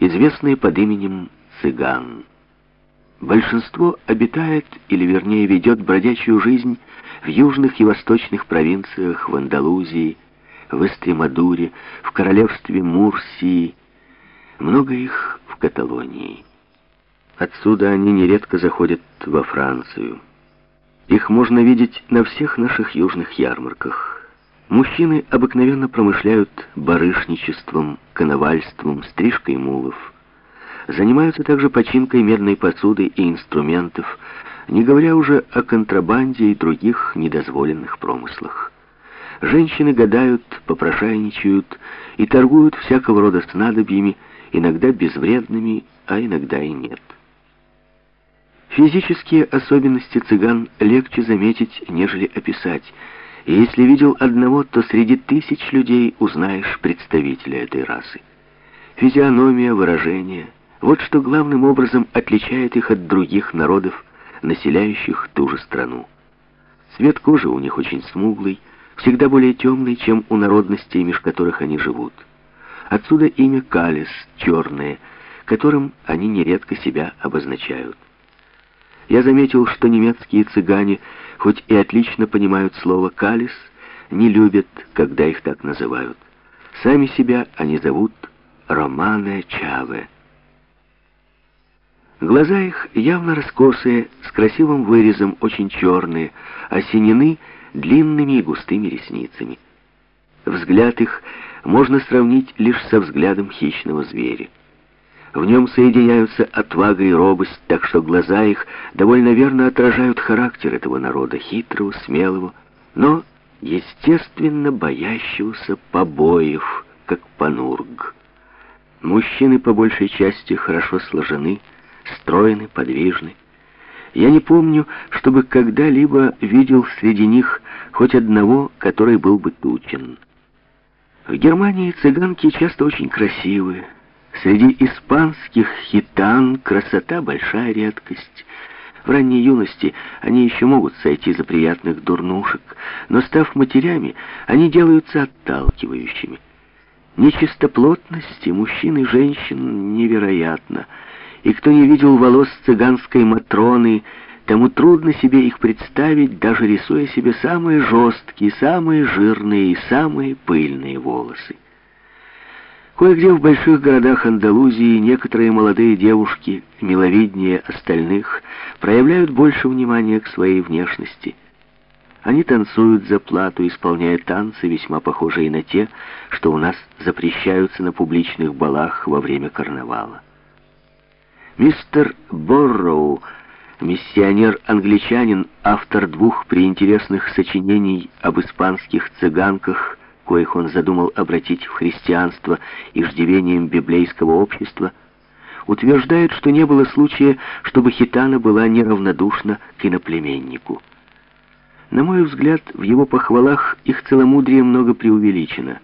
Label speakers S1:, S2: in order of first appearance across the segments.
S1: известные под именем цыган. Большинство обитает, или вернее ведет бродячую жизнь в южных и восточных провинциях, в Андалузии, в Эстремадуре, в королевстве Мурсии, много их в Каталонии. Отсюда они нередко заходят во Францию. Их можно видеть на всех наших южных ярмарках. Мужчины обыкновенно промышляют барышничеством, коновальством, стрижкой мулов. Занимаются также починкой медной посуды и инструментов, не говоря уже о контрабанде и других недозволенных промыслах. Женщины гадают, попрошайничают и торгуют всякого рода снадобьями, иногда безвредными, а иногда и нет. Физические особенности цыган легче заметить, нежели описать, и если видел одного, то среди тысяч людей узнаешь представителя этой расы. Физиономия, выражение — вот что главным образом отличает их от других народов, населяющих ту же страну. Цвет кожи у них очень смуглый, всегда более темный, чем у народностей, меж которых они живут. Отсюда имя Калис, черные, которым они нередко себя обозначают. Я заметил, что немецкие цыгане, хоть и отлично понимают слово «калис», не любят, когда их так называют. Сами себя они зовут Романе Чаве. Глаза их явно раскосые, с красивым вырезом, очень черные, осенены длинными и густыми ресницами. Взгляд их можно сравнить лишь со взглядом хищного зверя. В нем соединяются отвага и робость, так что глаза их довольно верно отражают характер этого народа, хитрого, смелого, но, естественно, боящегося побоев, как панург. Мужчины по большей части хорошо сложены, стройны, подвижны. Я не помню, чтобы когда-либо видел среди них хоть одного, который был бы тучен. В Германии цыганки часто очень красивые, Среди испанских хитан красота — большая редкость. В ранней юности они еще могут сойти за приятных дурнушек, но, став матерями, они делаются отталкивающими. Нечистоплотности мужчин и женщин невероятно, и кто не видел волос цыганской Матроны, тому трудно себе их представить, даже рисуя себе самые жесткие, самые жирные и самые пыльные волосы. Кое-где в больших городах Андалузии некоторые молодые девушки, миловиднее остальных, проявляют больше внимания к своей внешности. Они танцуют за плату, исполняя танцы, весьма похожие на те, что у нас запрещаются на публичных балах во время карнавала. Мистер Борроу, миссионер-англичанин, автор двух приинтересных сочинений об испанских цыганках, коих он задумал обратить в христианство иждивением библейского общества, утверждает, что не было случая, чтобы Хитана была неравнодушна к иноплеменнику. На мой взгляд, в его похвалах их целомудрие много преувеличено.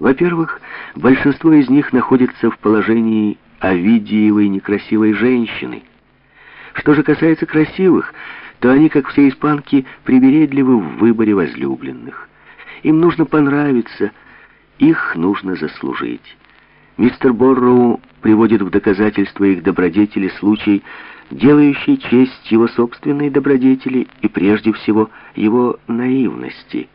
S1: Во-первых, большинство из них находится в положении Овидиевой некрасивой женщины. Что же касается красивых, то они, как все испанки, привередливы в выборе возлюбленных. Им нужно понравиться, их нужно заслужить. Мистер Борроу приводит в доказательство их добродетели случай, делающий честь его собственной добродетели и прежде всего его наивности.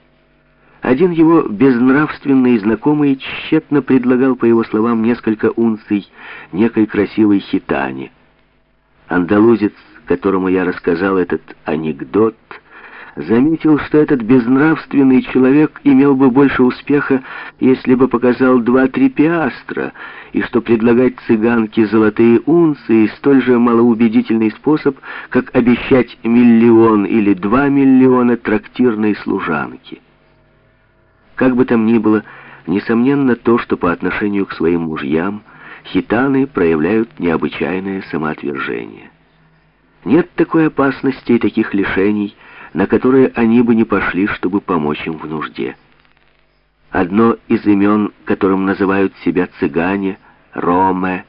S1: Один его безнравственный знакомый тщетно предлагал, по его словам, несколько унций некой красивой хитане. Андалузец, которому я рассказал этот анекдот, заметил, что этот безнравственный человек имел бы больше успеха, если бы показал два-три пиастра, и что предлагать цыганке золотые унции столь же малоубедительный способ, как обещать миллион или два миллиона трактирной служанки. Как бы там ни было, несомненно то, что по отношению к своим мужьям хитаны проявляют необычайное самоотвержение. Нет такой опасности и таких лишений, на которые они бы не пошли, чтобы помочь им в нужде. Одно из имен, которым называют себя цыгане, Роме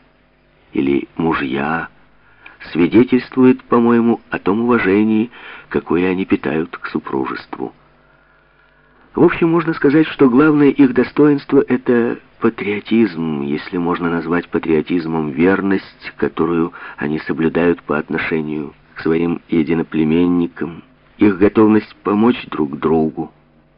S1: или мужья, свидетельствует, по-моему, о том уважении, какое они питают к супружеству. В общем, можно сказать, что главное их достоинство — это патриотизм, если можно назвать патриотизмом верность, которую они соблюдают по отношению к своим единоплеменникам, их готовность помочь друг другу,